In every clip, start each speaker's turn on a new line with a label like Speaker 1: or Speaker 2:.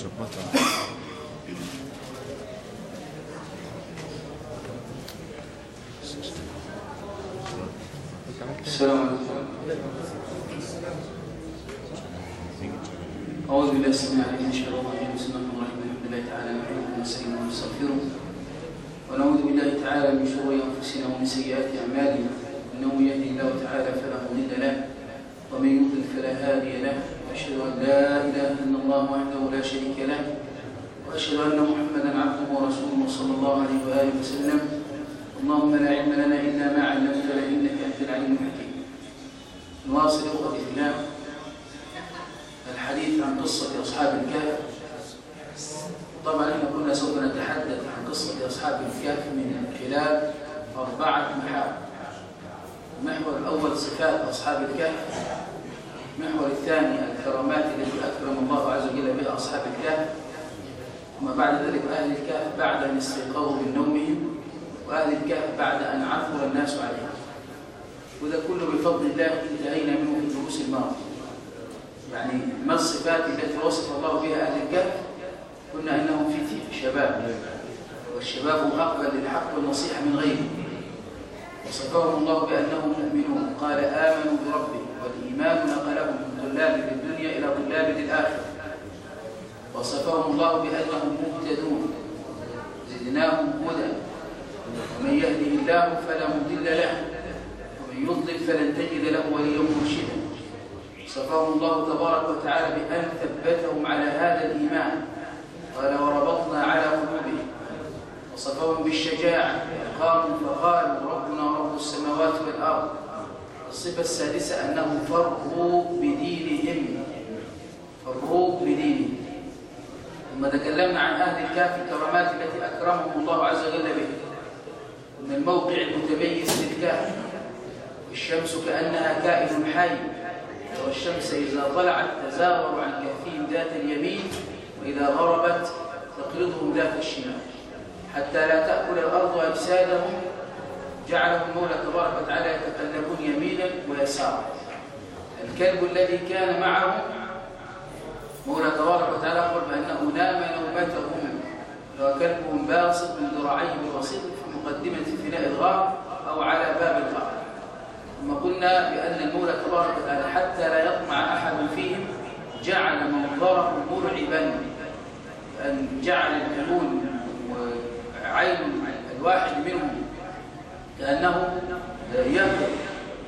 Speaker 1: ظبطها
Speaker 2: السلام عليكم. أعوذ بالله من الشيطان الرجيم. الحمد لله تعالى تعالى من شرور أنفسنا ومن سيئات أعمالنا. إنه يهدي الله تعالى فلا مضل له ومن يضلل فلا هادي له. وأشهد أن لا إله إلا الله وحده لا شريك له وأشهد أن محمدا عبده ورسوله صلى الله عليه وآله وسلم. اللهم لا علم لنا إلا ما علمتنا إنك أنت العليم الحكيم. نواصل أخوة الإسلام الحديث عن قصة أصحاب الكهف. طبعا إحنا كنا سوف نتحدث عن قصة أصحاب الكهف من خلال أربعة محاور. المحور الأول صفات أصحاب الكهف. المحور الثاني الكرامات التي أكرم الله عز وجل بها أصحاب الكهف. ثم بعد ذلك أهل الكهف بعد أن استيقظوا من نومهم وأهل الكهف بعد أن عثر الناس عليهم. وده كله بفضل الله انتهينا منه في الدروس الماضية يعني ما الصفات التي وصف الله بها أهل الكهف؟ قلنا أنهم فتية شباب. والشباب أقبل للحق والنصيحة من غيره. وصفهم الله بأنهم مؤمنون. قال آمنوا بربهم والإيمان نقلهم من طلاب الدنيا إلى طلاب الآخرة. وصفهم الله بأنهم مهتدون. زدناهم هدى. ومن يهده الله فلا مضل له. ومن يضلل فلن تجد له وليا مرشدا. صفاهم الله تبارك وتعالى بأن ثبتهم على هذا الإيمان. قال وربطنا على قلوبهم. وصفهم بالشجاعة. قاموا فقالوا ربنا رب السماوات والأرض. الصفة السادسة أنهم فروا بدينهم. فروا بدينهم. ثم تكلمنا عن أهل الكهف الكرامات التي أكرمهم الله عز وجل بها من الموقع المتميز للكهف. الشمس كأنها كائن حي والشمس إذا طلعت تزاور عن كهفهم ذات اليمين وإذا غربت تقرضهم ذات الشمال. حتى لا تأكل الأرض أجسادهم جعلهم المولى تبارك وتعالى يتقلبون يمينا ويسارا. الكلب الذي كان معهم مولى تبارك وتعالى قال بأنه نام نومتهم وكلبهم باسط من ذراعيه بالوسيط في مقدمة فناء الغار أو على باب الغار. ثم قلنا بأن المولى تبارك وتعالى حتى لا يطمع أحد فيهم جعل منظره مرعبا. أن جعل العيون وعين الواحد منهم كأنه ينظر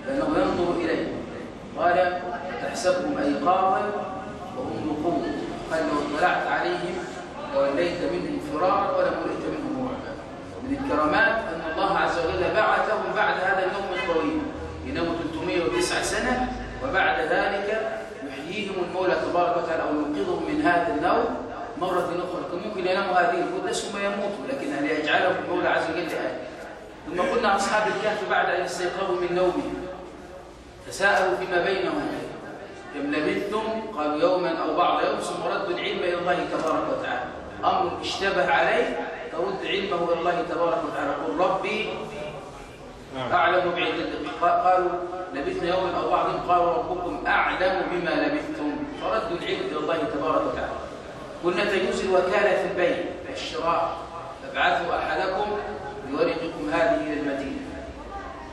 Speaker 2: كأنه ينظر إليه. قال تحسبهم أيقاظا وهم نقود قال لو اطلعت عليهم لوليت منهم فرارا ولم وليت منهم رعبا من الكرامات أن الله عز وجل بعثهم بعد هذا النوم الطويل. يناموا 309 سنة وبعد ذلك يحييهم المولى تبارك وتعالى أو ينقذهم من هذا النوم مرة أخرى ممكن يناموا هذه المدة ثم يموتوا لكن أن يجعلهم المولى عز وجل آية ثم قلنا أصحاب الكهف بعد أن استيقظوا من نومهم. تساءلوا فيما بينهم. كم لبثتم؟ قالوا يوما أو بعض يوم ثم ردوا العلم إلى الله تبارك وتعالى. أمر اشتبه عليه ترد علمه إلى الله تبارك وتعالى. قل ربي أعلم بعدتكم قالوا لبثنا يوما أو بعض قالوا ربكم أعلم بما لبثتم. فردوا العلم إلى الله تبارك وتعالى. قلنا تجوز الوكالة في البيع الشراء. فابعثوا أحدكم بورقكم هذه إلى المدينة.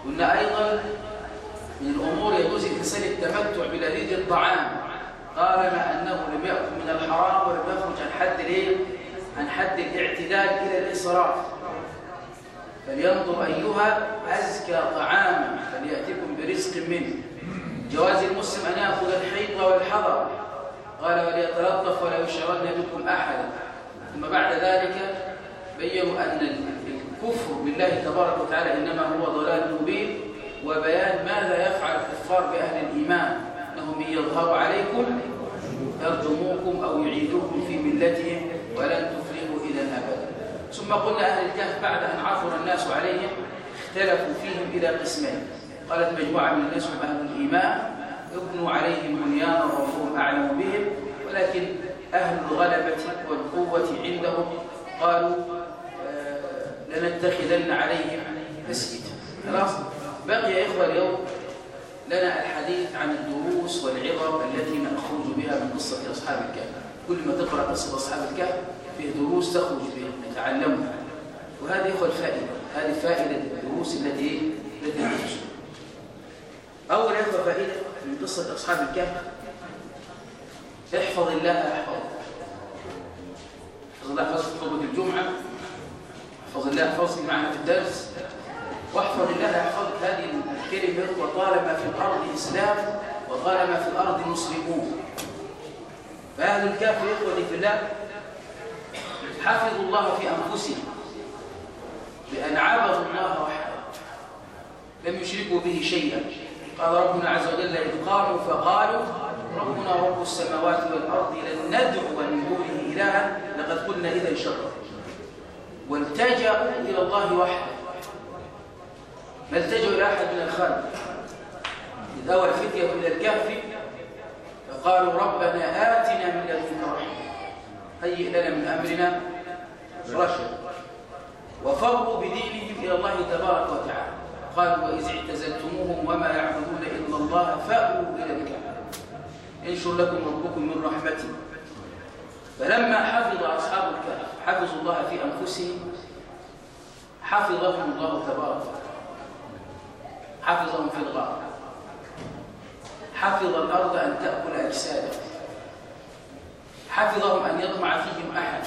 Speaker 2: قلنا أيضا من الأمور يجوز الإنسان التمتع بلذيذ الطعام. طالما أنه لم يأكل من الحرام ولم يخرج عن حد الإيه؟ عن حد الاعتدال إلى الإسراف. فلينظر أيها أزكى طعاما فليأتكم برزق منه. جواز المسلم أن يأخذ الحيط والحذر قال وليتلطف ولا يشعرن بكم أحدا ثم بعد ذلك بينوا أن الكفر بالله تبارك وتعالى إنما هو ضلال مبين وبيان ماذا يفعل الكفار بأهل الإيمان. أنهم يظهروا عليكم يرجموكم أو يعيدوكم في ملتهم ولن تفلحوا إلى الأبد ثم قلنا أهل الكهف بعد أن عثر الناس عليهم اختلفوا فيهم إلى قسمين. قالت مجموعة من الناس هم أهل الإيمان ابنوا عليهم بنيانا ربهم أعلم بهم ولكن أهل الغلبة والقوة عندهم قالوا لنتخذن عليهم مسجدا خلاص؟ بقي يا إخوة اليوم لنا الحديث عن الدروس والعبر التي نأخذ بها من قصة أصحاب الكهف. كل ما تقرأ قصة أصحاب الكهف فيه دروس تخرج بها نتعلمها. وهذه هو الفائدة. هذه فائدة الدروس التي التي نحفظها أول يا فائدة من قصة أصحاب الكهف احفظ الله أحفظك. احفظ الله خطبة الجمعة. أحفظ الله أحفظك معنا في الدرس. واحفظ الله يحفظك هذه الكلمة. وطالما في الأرض إسلام وطالما في الأرض مسلمون. فأهل الكهف إخوتي في الله حفظوا الله في أنفسهم بأن عبدوا الله وحده. لم يشركوا به شيئا. قال ربنا عز وجل إذ قاموا فقالوا ربنا رب السماوات والأرض لن ندعو من دونه إلها لقد قلنا إذا شرا والتجأوا إلى الله وحده. ما التجأوا إلى أحد من الخلق؟ إذ أوى الفتية إلى الكهف فقالوا ربنا آتنا من لدنك رحمة. هيئ لنا من أمرنا رشد وفروا بدينهم إلى الله تبارك وتعالى. قالوا وإذ اعتزلتموهم وما يعبدون إلا الله فأووا إلى الكهف ينشر لكم ربكم من رحمته. فلما حفظ أصحاب الكهف حفظوا الله في أنفسهم حفظهم الله تبارك حفظهم في الغار. حفظ الأرض أن تأكل أجسادهم. حفظهم أن يطمع فيهم أحد.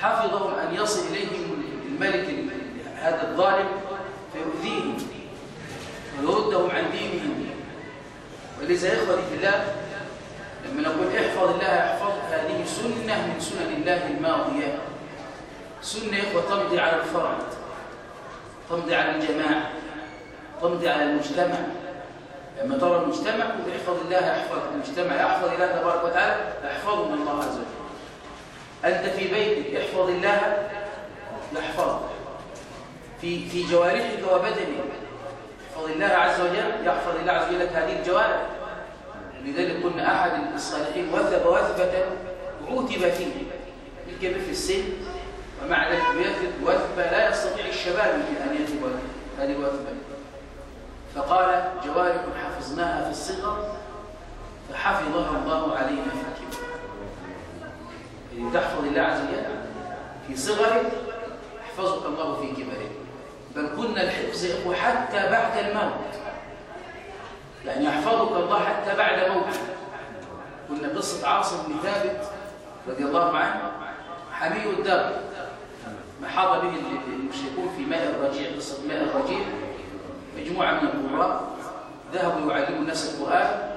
Speaker 2: حفظهم أن يصل إليهم الملك هذا الظالم فيؤذيهم ويردهم عن دينهم. ولذا إخوتي في الله لما نقول احفظ الله يحفظك هذه سنة من سنن الله الماضية. سنة إخوة تمضي على الفرد تمضي على الجماعة تمضي على المجتمع. لما ترى المجتمع احفظ الله يحفظ المجتمع. يحفظ الله تبارك وتعالى يحفظه الله عز وجل. أنت في بيتك احفظ الله. يحفظك في في جوارحك وبدنك احفظ الله عز وجل. يحفظ الله عز وجل هذه الجوارح. لذلك قلنا أحد الصالحين وثب وثبة عوتب فيه. الكبير في السن؟ ومع ذلك يثب وثبة لا يستطيع الشباب أن يثب هذه الوثبة فقال جوارح حفظناها في الصغر فحفظها الله علينا في الكبر. إذ تحفظ الله عز وجل في صغرك يحفظك الله في كبرك بل كنا الحفظ حتى بعد الموت يعني يحفظك الله حتى بعد موتك كنا قصة عاصم بن ثابت رضي الله عنه حمي الدار. ما حاض به المشركون في ماء الرجيع قصة ماء الرجيع. مجموعة من القراء ذهبوا يعلموا الناس القرآن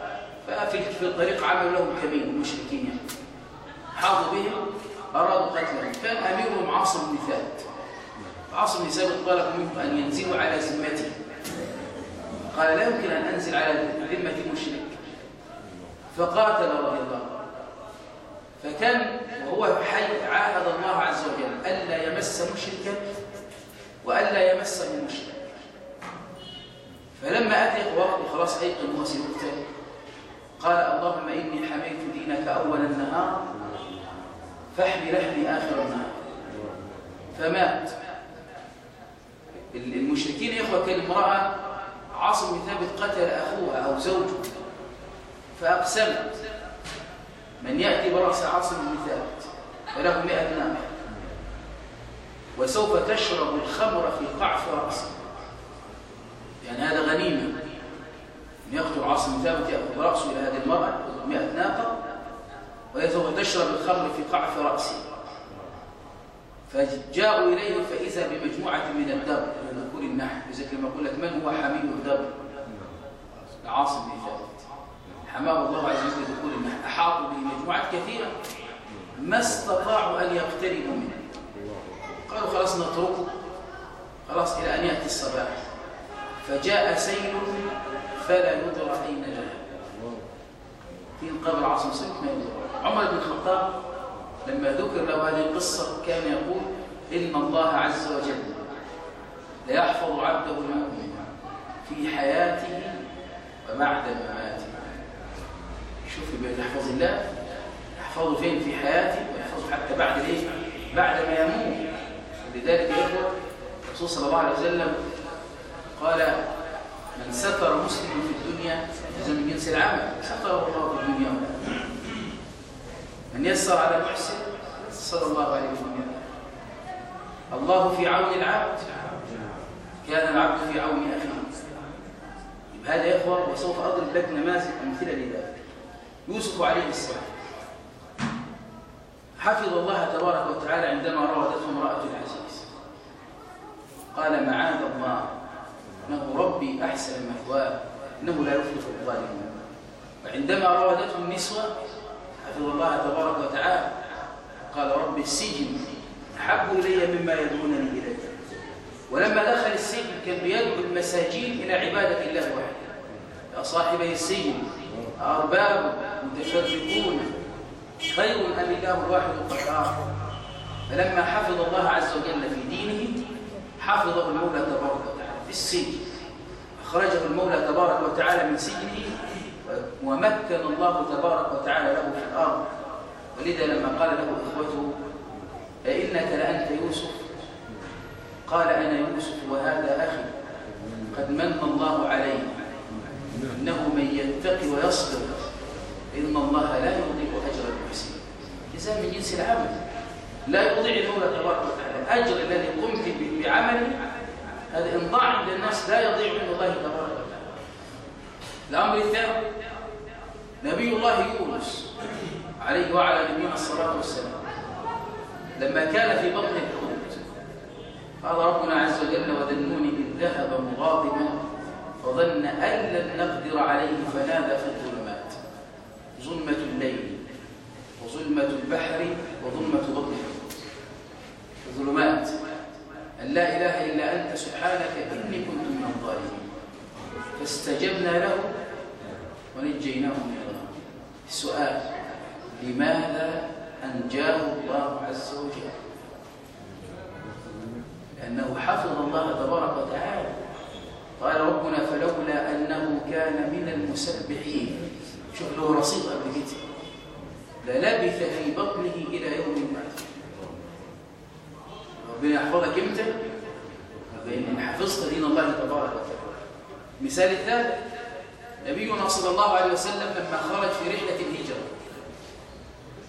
Speaker 2: ففي الطريق عملوا لهم كمين المشركين يعني. حاضوا بهم أرادوا قتلهم. كان أميرهم عاصم بن ثابت. عاصم بن ثابت طلب منهم أن ينزلوا على ذمته. قال لا يمكن أن أنزل على ذمة المشرك فقاتل رضي الله فكان وهو حي عاهد الله عز وجل ألا يمس مشركا وألا يمسه مشرك. فلما أتى وقت خلاص أيقن هو سيقتل قال اللهم إني حميت دينك أول النهار فاحمي لحمي آخر النهار. فمات. المشركين يا إخوة كالمرأة عاصم بن ثابت قتل أخوها أو زوجه فأقسمت من يأتي برأس عاصم بن ثابت فله مئة نار وسوف تشرب الخمر في قعف رأسه. يعني هذا غنيمة. من يقتل عاصم ثابت يأخذ رأسه إلى هذه المرأة مئة ناقة. وهي سوف تشرب الخمر في قعف رأسه. فجاءوا إليه فإذا بمجموعة من الدر من ذكور النحل. إذا كما يقول لك من هو حميد الدر عاصم بن ثابت حماه الله عز وجل ذكور النحل أحاطوا به مجموعات كثيرة. ما استطاعوا أن يقتربوا منه. قالوا خلاص نتركه خلاص إلى أن يأتي الصباح. فجاء سيل فلا يدرى أين جاء. في قبر عاصم سيل ما يدرى. عمر بن الخطاب لما ذكر له هذه القصة كان يقول إن الله عز وجل ليحفظ عبده المؤمن في حياته وبعد مماته شوف يحفظ الله يحفظه فين؟ في حياته ويحفظه حتى بعد الايه بعد ما يموت. لذلك يقول الرسول صلى الله عليه وسلم قال من ستر مسلم في الدنيا لازم من جنس العمل ستره الله في الدنيا. من يسر على محسن صلى الله عليه وسلم. الله في عون العبد. كان العبد في عون أخيه. هذا يا إخوة وسوف أضرب لك نماذج أمثلة لذلك. يوسف عليه السلام. حفظ الله تبارك وتعالى عندما راودته امرأة العزيز. قال معاذ الله إنه ربي أحسن مثواه إنه لا يفلح الظالمون. وعندما راودته النسوة حفظ الله تبارك وتعالى قال رب السجن أحب إلي مما يدعونني إليه. ولما دخل السجن كان بيدعو المساجين إلى عبادة الله وحده. يا صاحبي السجن أرباب متفرقون خير أم الله الواحد القهار فلما حفظ الله عز وجل في دينه حفظه المولى تبارك وتعالى في السجن. أخرجه المولى تبارك وتعالى من سجنه ومكن الله تبارك وتعالى له في الأرض. ولذا لما قال له إخوته أئنك لأنت يوسف؟ قال أنا يوسف وهذا أخي. قد من الله علي. إنه من يتقي ويصبر إن الله لا يضيع أجر المحسنين. جزاء من جنس العمل لا يضيع المولى تبارك وتعالى. الأجر الذي قمت بعمله هذا إن ضاع عند الناس لا يضيع عند الله تبارك وتعالى. الأمر الثاني نبي الله يونس عليه وعلى نبينا الصلاة والسلام لما كان في بطن الحوت قال ربنا عز وجل وذنوني إذ ذهب مغاضبا فظن أن لن نقدر عليه فنادى في الظلمات. ظلمة الليل وظلمة البحر وظلمة بطن الظلمات. أن لا إله إلا أنت سبحانك إني كنت من الظالمين. فاستجبنا له ونجيناه من الغم السؤال لماذا أنجاه الله عز وجل؟ لأنه حفظ الله تبارك وتعالى. قال ربنا فلولا أنه كان من المسبحين. شوف له رصيد قبل كده للبث في بطنه إلى يوم بعد ربنا يحفظك إمتى؟ فإن حفظت دين الله تبارك وتعالى. مثال الثالث. نبينا صلى الله عليه وسلم لما خرج في رحلة الهجرة.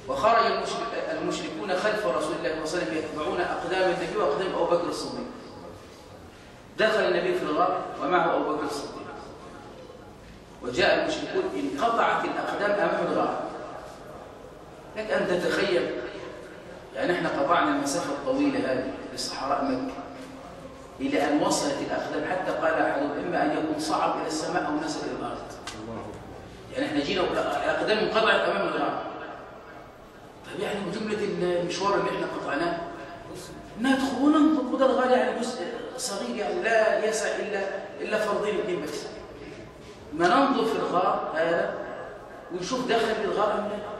Speaker 2: وخرج المشركون خلف رسول الله صلى الله عليه وسلم يتبعون أقدام النبي وأقدام أبو بكر الصديق. دخل النبي في الغار ومعه أبو بكر الصديق. وجاء المشركون انقطعت الأقدام أمام الغار لك أن تتخيل. يعني إحنا قطعنا المسافة الطويلة هذه في صحراء مكة. إلى أن وصلت الأقدام. حتى قال أحدهم إما أن يكون صعب إلى السماء أو نزل إلى الأرض. يعني إحنا جينا الأقدام انقطعت أمام الغار طيب يعني جملة المشوار اللي إحنا قطعناه. ندخل وننطق وده الغار يعني جزء. صغير يعني لا يسع إلا إلا فرضين اثنين بس ما ننظر في الغار هذا ونشوف داخل الغار أم لا.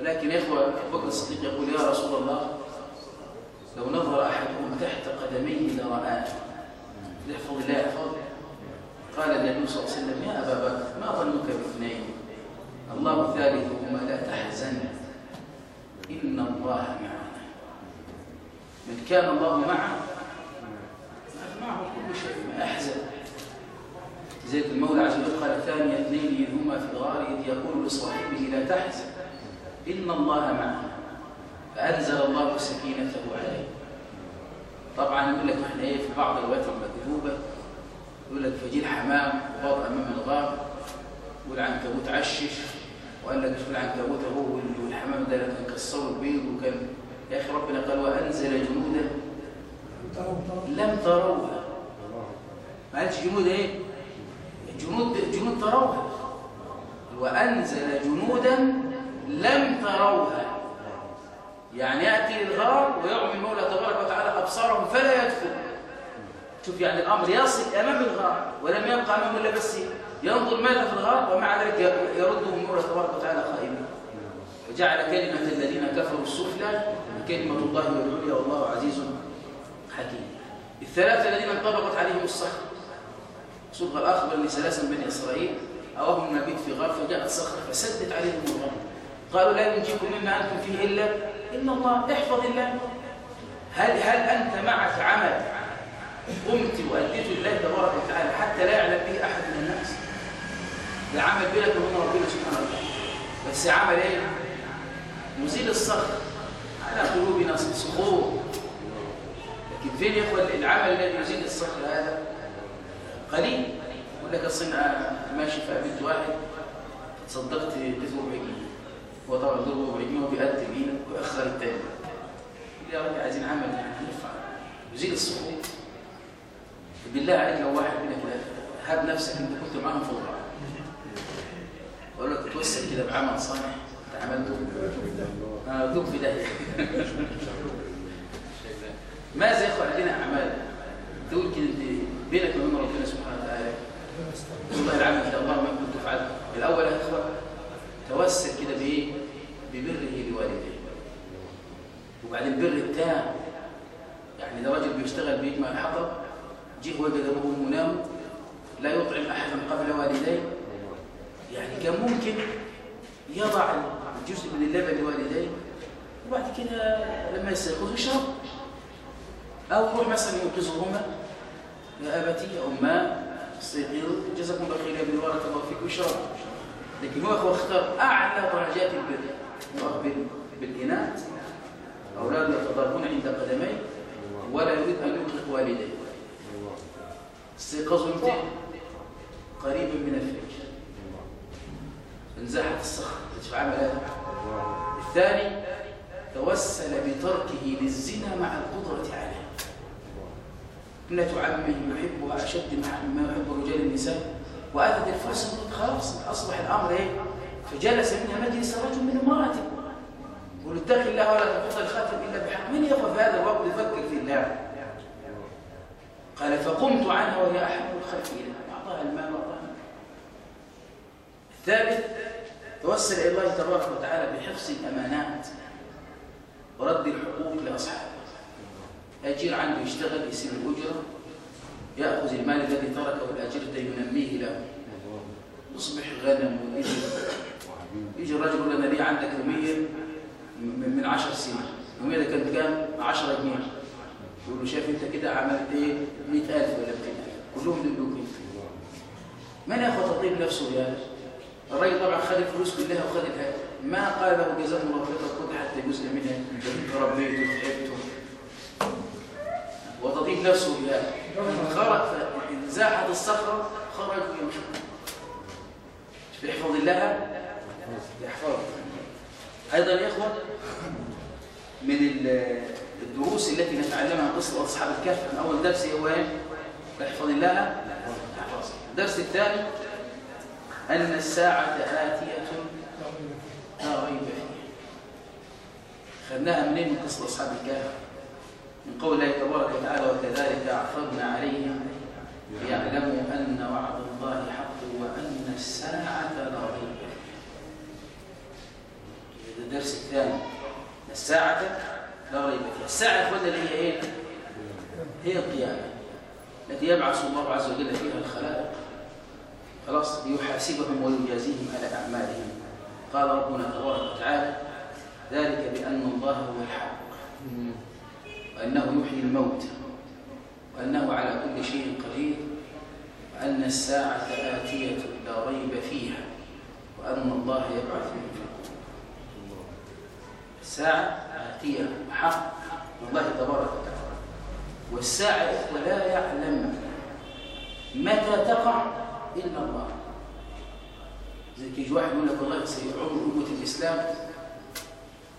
Speaker 2: ولكن يا إخوة بكر الصديق يقول يا رسول الله لو نظر أحدهم تحت قدميه لرآه. يحفظ الله يحفظ قال النبي صلى الله عليه وسلم يا أبا بكر ما ظنك باثنين؟ الله ثالثهما لا تحزن. إن الله معنا. من كان الله معه. معه كل شيء ما أحزن زي المولى عز وجل قال ثاني اثنين إذ هما في الغار إذ يقول لصاحبه لا تحزن إن الله معنا فأنزل الله سكينته عليه. طبعا يقول لك إحنا إيه في بعض الروايات المكذوبه يقول لك فجي الحمام وضع أمام الغار والعنكبوت عشش وقال لك شوف العنكبوت اهو والحمام ده كان كسروا البيض وكان يا أخي ربنا قال وأنزل جنودا لم تروها ما قالش جنود إيه؟ جنود جنود تروها وأنزل جنودا لم تروها يعني يأتي الغار ويعمي المولى تبارك وتعالى أبصارهم فلا يدخل. شوف يعني الأمر يصل أمام الغار ولم يبقى أمامه إلا بس ينظر ماذا في الغار ومع ذلك يرده المولى تبارك وتعالى خائبا وجعل كلمة الذين كفروا السفلى كلمة الله والعليا والله عزيز. حكيم. الثلاثة الذين انطبقت عليهم الصخر. صبغ الأخبر لسلاسل بني إسرائيل أوهم نبيت في غار فجاءت صخرة فسدت عليهم الغار قالوا لا ينجيكم مما أنتم فيه إلا إلا الله احفظ الله هل هل أنت معك عمل؟ قمت وأديته لله تبارك وتعالى حتى لا يعلم به أحد من الناس. العمل بينك وبين ربنا سبحانه وتعالى. بس عمل إيه؟ مزيل الصخر على قلوبنا صخور فين يا اخوان العمل الذي يزيل الصخر هذا؟ قليل. يقول لك أصل ماشي في بنت واحد تصدقت كسب ربع جنيه هو طبعا دور ربع جنيه إيدك ويأخر التاني. يا رب عايزين عمل هنرفع يزيل الصخور بالله عليك لو واحد منك هاب نفسك انت كنت معاهم في الرعب أقول لك توسل كده بعمل صالح. أنت عملته؟ آه دوب في داهية. ماذا يخوى علينا أعمال تقول كده بينك وبين ربنا سبحانه وتعالى؟ والله العمل ده الله ما كنت فعلته الأول يا إخوة توسل كده بإيه؟ ببره لوالديه وبعدين البر التام يعني ده راجل بيشتغل بيجمع الحطب جه وجد ابوه منام لا يطعم احدا قبل والديه. يعني كان ممكن يضع جزء من اللبن لوالديه وبعد كده لما يستيقظ يشرب. أو يروح مثلا ينقذهما يا أبتي يا اماه استيقظوا جزاكم الله خيرا بارك الله فيك ويشرب لكن هو أختار أعلى درجات البر بالاناث أولاد يتضاربون عند قدميه ولا يريد أن يطلق والديه استيقظوا إمتى قريبا من الفجر انزاحت الصخر تدفع عمل الثاني توسل بتركه للزنا مع القدرة عليه. ابنة عمه يحبها أشد مما يحب رجال النساء وأتت الفرصة خلاص أصبح الأمر إيه؟ فجلس منها مجلس رجل من امرأته. اتق الله ولا تحط الخاتم إلا بحق. من يقف في هذا الوقت يفكر في الله؟ قال فقمت عنها وهي أحمل الخلفية أعطاها المال وأعطاها الثالث توسل إلى الله تبارك وتعالى بحفظ الأمانات ورد الحقوق لأصحابه. أجير عنده يشتغل يسيب الأجرة يأخذ المال الذي تركه الأجير ينميه له. يصبح غنم ويجي. يجي الرجل يقول لنا ليه عندك يومية من 10 سنين. يومية كانت كام 10 جنيه. يقول له شايف أنت كده عملت إيه؟ 100000 ولا 200000 كلهم دول من يأخذ تطيب نفسه يا الراجل طبعا خد الفلوس كلها وخد ما قال له جزاك الله خير خذ حتى جزء منها. ربيته وتعبته وتطيب نفسه يا خرج فانزاحت الصخرة خرج ويمشي يحفظ الله. يحفظ أيضا يا إخوة من الدروس التي نتعلمها قصة أصحاب الكهف. من أول درس هو؟ احفظ الله. احفظ الدرس الثاني أن الساعة آتية لا ريب فيها. خذناها منين؟ من قصة أصحاب الكهف. من قول الله تبارك وتعالى وكذلك أعثرنا عليهم. ليعلموا أن وعد الله حق وأن الساعة لا ريب فيها الدرس الثاني. الساعة لا ريب فيها الساعة اخوانا اللي هي إيه؟ هي القيامة. التي يبعث الله عز وجل فيها الخلائق. خلاص ليحاسبهم ويجازيهم على أعمالهم. قال ربنا تبارك وتعالى ذلك بأن الله هو الحق. وأنه يحيي الموت وأنه على كل شيء قدير وأن الساعة آتية لا ريب فيها وأن الله يبعث من في الساعة آتية حق الله تبارك وتعالى. والساعة لا يعلم متى تقع إلا الله. زي كيجي واحد يقول لك والله سيعمر أمة الإسلام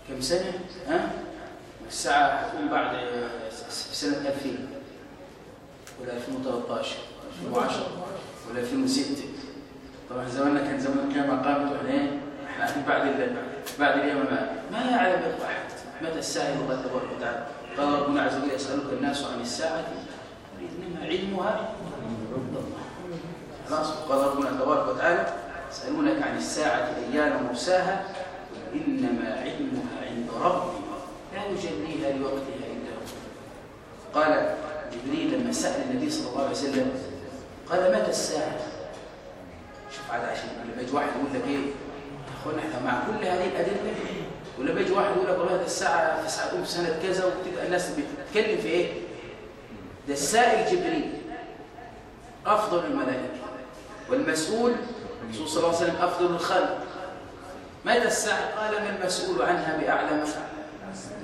Speaker 2: كم سنة؟ ها؟ الساعة هتكون بعد سنة 2000 ولا 2013 2010 ولا 2006 طبعا زماننا كان زمان القيامة قامت إيه؟ إحنا بعد بعد اليوم ما ما يعلم احد متى الساعة الله تبارك وتعالى. قال ربنا عز وجل يسألك الناس عن الساعة إنما علمها؟ عند الله خلاص. قال ربنا تبارك وتعالى يسألونك عن الساعة أيان مرساها إنما علمها عند ربي. يجليها لوقتها هو قال جبريل لما سأل النبي صلى الله عليه وسلم قال متى الساعة؟ شوف عاد عشان لما يجي واحد يقول لك إيه؟ اخوانا إحنا مع كل هذه الأدلة. ولما يجي واحد يقول لك والله الساعة في ساعة في سنة كذا وتبقى الناس بتتكلم في إيه؟ ده السائل جبريل أفضل الملائكة. والمسؤول الرسول صلى الله عليه وسلم أفضل الخلق. متى الساعة؟ قال ما المسؤول عنها بأعلم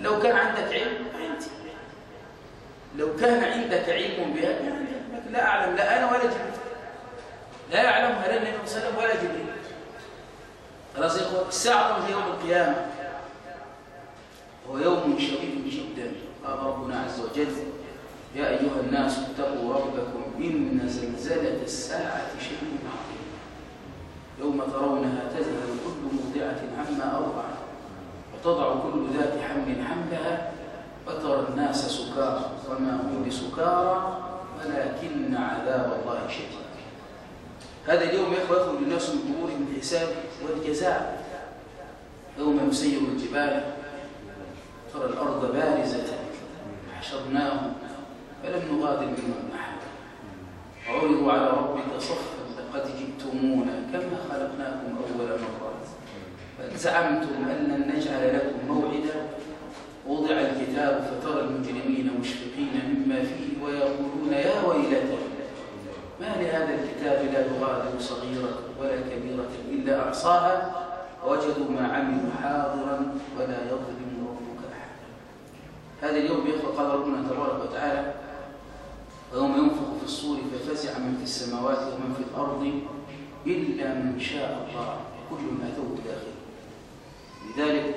Speaker 2: لو كان عندك علم لو كان عندك علم بها لا أعلم. لا أنا ولا جبريل. لا يعلمها لا النبي صلى الله عليه وسلم ولا جبريل. خلاص يا اخوان الساعة هي يوم القيامة. هو يوم شريف جدا. قال ربنا عز وجل يا أيها الناس اتقوا ربكم إن زلزلة الساعة شيء عظيم. يوم ترونها تذهل كل مرضعة عما أرضعت وتضع كل ذات حمل حملها وترى الناس سكارى وما هم بسكارى ولكن عذاب الله شديد. هذا اليوم يا إخوة يخرج الناس من قبورهم بالحساب والجزاء. يوم يسير الجبال ترى الأرض بارزة حشرناهم فلم نغادر منهم أحد. عرضوا على ربك صفا لقد جئتمونا كما خلقناكم أول مرة. فزعمتم أن لن نجعل لكم موعدا. وضع الكتاب فترى المجرمين مشفقين مما فيه ويقولون يا ويلتنا ما لهذا الكتاب لا يغادر صغيرة ولا كبيرة إلا أحصاها وجدوا ما عملوا حاضرا ولا يظلم ربك أحدا. هذا اليوم يخلق قال ربنا تبارك وتعالى ويوم ينفخ في الصور ففزع من في السماوات ومن في الأرض إلا من شاء الله. كل ما أتوه داخل لذلك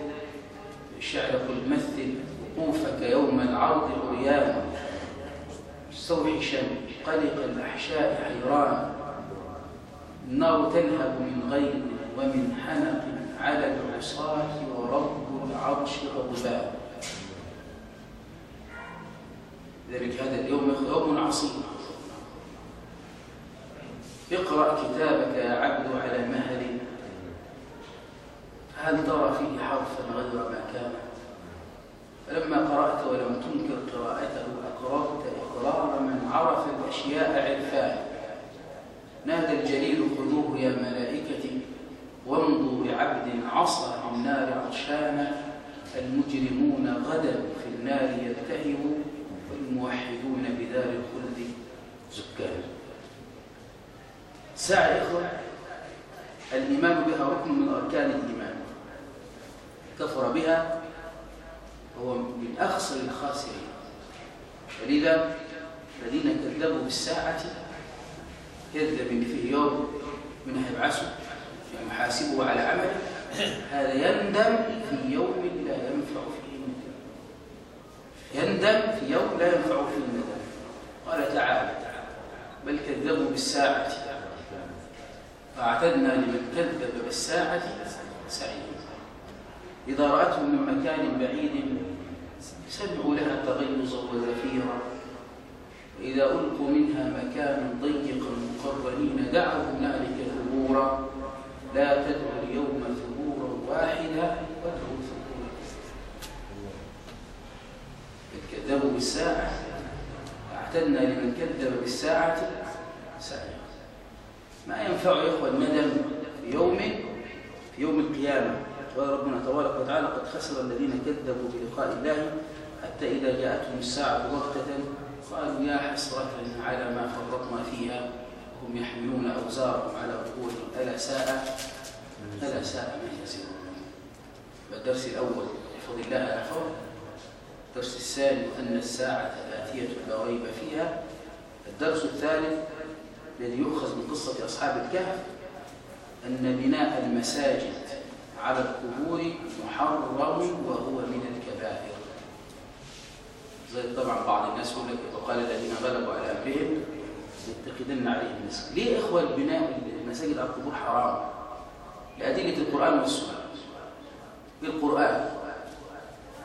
Speaker 2: الشعر يقول مثل وقوفك يوم العرض عريانا مستوحشا قلق الأحشاء حيران. النار تلهب من غيظ ومن حنق على العصاة ورب العرش غضبان ذلك هذا اليوم يوم عصيب. اقرأ كتابك يا عبد على مهل. هل ترى فيه حرفا غير ما كان فلما قرأت ولم تنكر قراءته أقررت إقرار من عرف الأشياء عرفان نادى الجليل خذوه يا ملائكتي وامضوا بعبد عصى النار عطشانا المجرمون غدا في النار يلتهبوا والموحدون بدار الخلد. زكان ساعة إخوة الإيمان بها ركن من أركان الإيمان. كفر بها هو من أخسر الخاسرين. فلذا الذين كذبوا بالساعة كذب فيه يوم من يعني يحاسبه على عمله هذا يندم في يوم لا ينفع فيه الندم. يندم في يوم لا ينفع فيه الندم. قال تعالى بل كذبوا بالساعة. فاعتدنا لمن كذب بالساعة سعيدا. إذا رأتهم من مكان بعيد سمعوا لها تغيظا وزفيرا وإذا ألقوا منها مكانا ضيقا مقرنين دعوا هنالك ثبورا. لا تدعوا اليوم ثبورا واحدا وادعوا ثبورا كذبوا بالساعة أعتدنا لمن كذب بالساعة سعيا ما ينفع يا إخوة الندم في يوم في يوم القيامة؟ قال ربنا تبارك وتعالى قد خسر الذين كذبوا بلقاء الله حتى إذا جاءتهم الساعة بغتة قالوا يا حسرة على ما فرطنا فيها. وهم يحملون أوزارهم على ظهورهم ألا ساء؟ ألا ساء ما يزرون الدرس الأول احفظ الله يحفظ الدرس الثاني أن الساعة آتية لا ريب فيها. الدرس الثالث الذي يؤخذ من قصة أصحاب الكهف أن بناء المساجد على القبور محرم وهو من الكبائر. زي طبعا بعض الناس يقول لك وقال الذين غلبوا على أمرهم يتخذن عليهم مسجد ليه إخوة البناء المساجد على القبور حرام؟ لأدلة القرآن والسنة. بالقران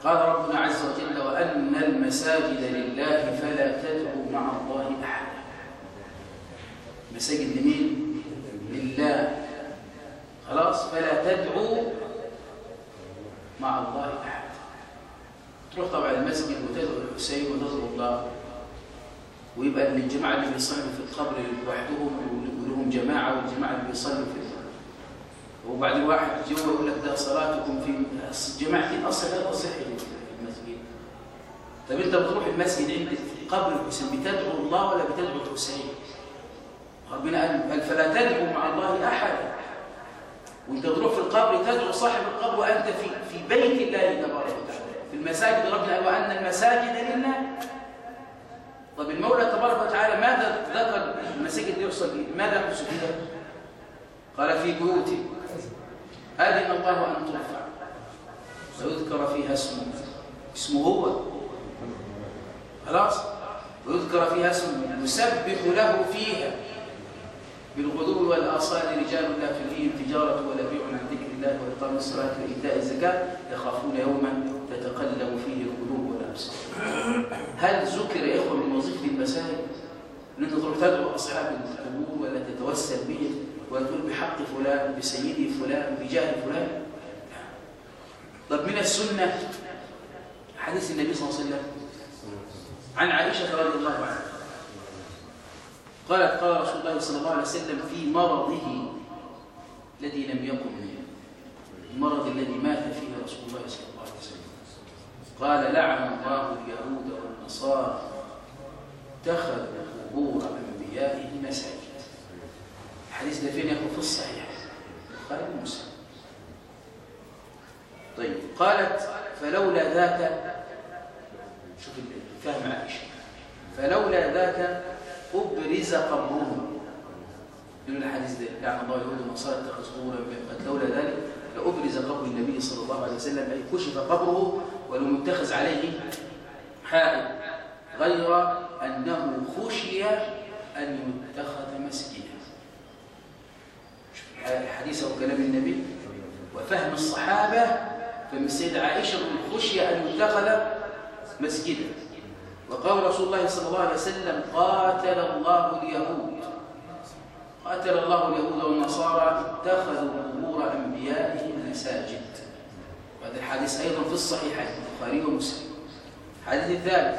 Speaker 2: قال ربنا عز وجل وأن المساجد لله فلا تدعوا مع الله أحدا. مساجد لمين؟ لله. خلاص فلا تدعوا مع الله أحد. تروح طبعا المسجد وتدعو الحسين وتدعو الله. ويبقى الجماعة اللي بيصلوا في القبر لوحدهم ولهم جماعة والجماعة اللي بيصلوا في وبعدين واحد يقول لك ده صلاتكم في جماعة أصلا لا تصح المسجد. طب أنت بتروح المسجد عند قبر الحسين. بتدعو الله ولا بتدعو الحسين؟ ربنا قال فلا تدعوا مع الله احدا وانت تروح في القبر تدعو صاحب القبر وانت في في بيت الله تبارك وتعالى في المساجد ربنا وأن المساجد لله. طب المولى تبارك وتعالى ماذا ذكر؟ المساجد يحصل ماذا يحصل فيها قال في بيوت اذن الله أن ترفع. ويذكر فيها اسمه. اسمه هو. خلاص؟ ويذكر فيها اسمه. يسبح له فيها. بالغدو والآصال رجال لا تلهيهم تجارة ولا بيع عن ذكر الله وإقام الصلاة وإيتاء الزكاة يخافون يوما تتقلب فيه القلوب والأبصار. هل ذكر يا إخوة من وظيفة المساجد أن تروح تدعو أصحاب القبور ولا تتوسل بهم ولا تقول بحق فلان بسيدي فلان بجاه فلان. طب من السنة؟ حديث النبي صلى الله عليه وسلم عن عائشة رضي الله عنها. قالت قال رسول الله صلى الله عليه وسلم في مرضه الذي لم يقم منه المرض الذي مات فيه رسول الله صلى الله عليه وسلم. قال لعن الله اليهود والنصارى اتخذوا قبور انبيائهم مساجد. الحديث ده فين يكون في الصحيح. البخاري ومسلم. طيب قالت فلولا ذاك شوف الفهم عائشه فلولا ذاك أبرز قبره من الحديث ده لعن الله اليهود والنصارى اتخذوا قبورا قد لولا ذلك لأبرز قبر النبي صلى الله عليه وسلم أي كشف قبره ولم يتخذ عليه حائل. غير أنه خشي أن يتخذ مسجدا. الحديث أو كلام النبي. وفهم الصحابة فمن السيدة عائشة خشي أن يتخذ مسجدا. وقال رسول الله صلى الله عليه وسلم قاتل الله اليهود. قاتل الله اليهود والنصارى اتخذوا قبور انبيائهم مساجد وهذا الحديث أيضا في الصحيحين البخاري ومسلم. الحديث الثالث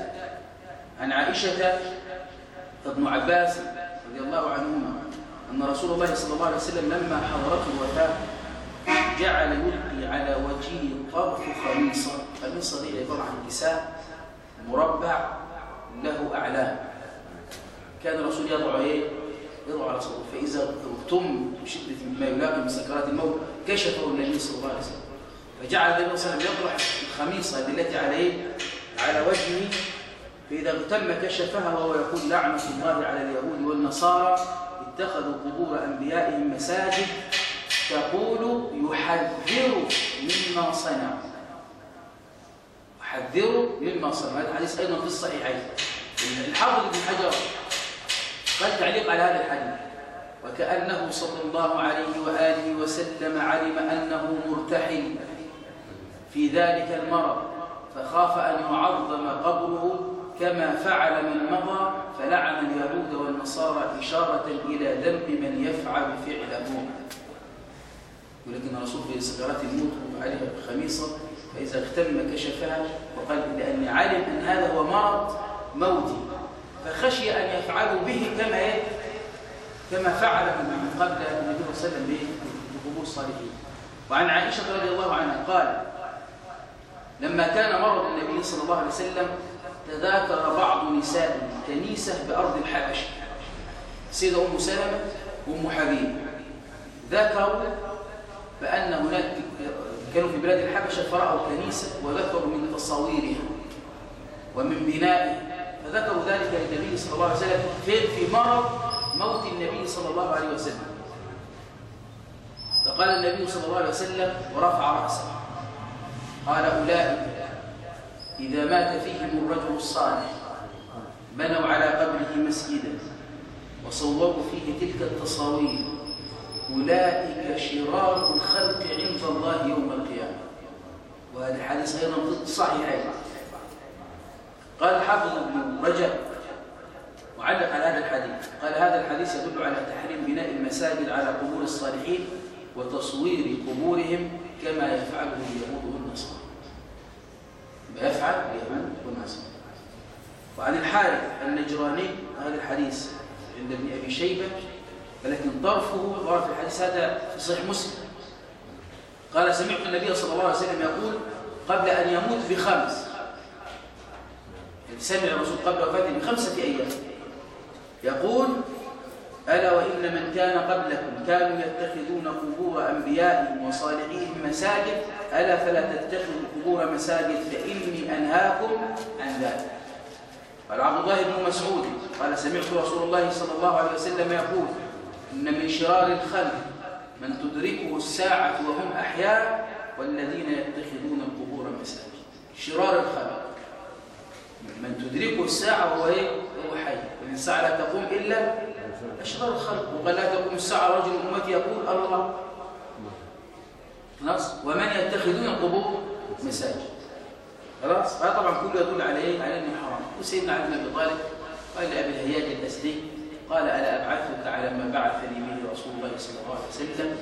Speaker 2: عن عائشة ابن عباس رضي الله عنهما أن رسول الله صلى الله عليه وسلم لما حضرته الوفاة جعل يلقي على وجهه طرف خميصه خميصه دي عباره عن كساء مربع له أعلام كان الرسول يضع إيه؟ يضع على صدره. فإذا اغتم بشدة مما يلاقي من سكرات الموت كشفه النبي صلى الله عليه وسلم. فجعل النبي صلى الله عليه وسلم يطرح الخميصة التي عليه على وجهه. فإذا اغتم كشفها وهو يقول لعنة الله على اليهود والنصارى اتخذوا قبور أنبيائهم مساجد تقول يحذر مما صنعوا. حذروا مما صنعوا هذا الحديث أيضا في الصحيحين. الحافظ ابن حجر قال تعليق على هذا الحديث وكأنه صلى الله عليه وآله وسلم علم أنه مرتحل في ذلك المرض فخاف أن يعظم قبره كما فعل من مضى فلعن اليهود والنصارى إشارة إلى ذنب من يفعل فعله. ولكن الرسول في سكرات الموت عليها خميصة فإذا اختم كشفها وقال لأني علم أن هذا هو مرض موتي. فخشي أن يفعلوا به كما كما فعل من قبل النبي صلى الله عليه وسلم بقبور الصالحين. وعن عائشة رضي الله عنها قال لما كان مرض النبي صلى الله عليه وسلم تذاكر بعض نساء كنيسة بأرض الحبشة. سيدة أم سلمة وأم حبيب. ذكروا بأن هناك كانوا في بلاد الحبشة فرأوا كنيسة وذكروا من تصاويرها ومن بنائها فذكروا ذلك للنبي صلى الله عليه وسلم في في مرض موت النبي صلى الله عليه وسلم. فقال النبي صلى الله عليه وسلم ورفع رأسه قال أولئك إذا مات فيهم الرجل الصالح بنوا على قبره مسجدا وصوروا فيه تلك التصاوير أولئك شرار الخلق عند الله يوم القيامة. وهذا الحديث أيضا في الصحيحين. قال حافظ ابن رجب وعلق على هذا الحديث. قال هذا الحديث يدل على تحريم بناء المساجد على قبور الصالحين وتصوير قبورهم كما يفعله اليهود والنصارى. ما يفعل اليهود والنصارى. وعن الحارث النجراني هذا الحديث عند ابن أبي شيبة ولكن طرفه ورد في الحديث هذا في صحيح مسلم. قال سمعت النبي صلى الله عليه وسلم يقول قبل أن يموت بخمس. يعني سمع الرسول قبل وفاته بخمسة أيام. يقول ألا وإن من كان قبلكم كانوا يتخذون قبور أنبيائهم وصالحيهم مساجد؟ ألا فلا تتخذوا قبور مساجد فإني أنهاكم عن ذلك. قال عبد الله بن مسعود قال سمعت رسول الله صلى الله عليه وسلم يقول إن من شرار الخلق من تدركه الساعة وهم أحياء والذين يتخذون القبور مساجد. شرار الخلق. من تدركه الساعة وهو إيه؟ وهو حي. ومن ساعة لا تقوم إلا أشرار الخلق. وقال لا تقوم الساعة رجل أمتي يقول الله. خلاص؟ ومن يتخذون القبور مساجد. خلاص؟ هذا طبعا كله يدل على إيه؟ على إنه حرام. وسيدنا علي بن أبي طالب قال لأبي الهياج الاسدي قال ألا أبعثك على ما بعثني به رسول الله صلى الله عليه وسلم؟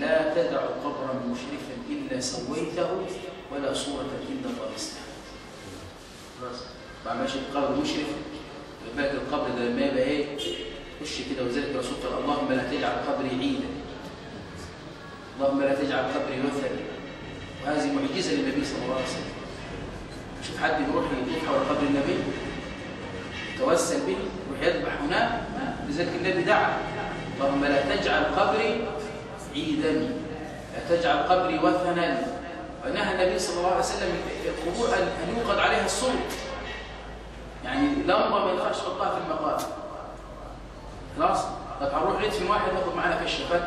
Speaker 2: لا تدع قبرا مشرفا إلا سويته ولا طمستها خلاص. بعد ما القبر مشرف باقي القبر ده لما يبقى إيه؟ خش كده وذلك الرسول قال اللهم لا تجعل قبري عيدا. اللهم لا تجعل قبري وثنا وهذه معجزة للنبي صلى الله عليه وسلم. شوف حد يروح يطوف حول قبر النبي يتوسل به. يذبح هناك لذلك النبي دعا اللهم لا تجعل قبري عيدا لا تجعل قبري وثنا. ونهى النبي صلى الله عليه وسلم القبور أن يوقد عليها الصوت يعني لمبه ما ينفعش تحطها في المقام. خلاص؟ طب هنروح ندفن واحد ناخد معانا كشافات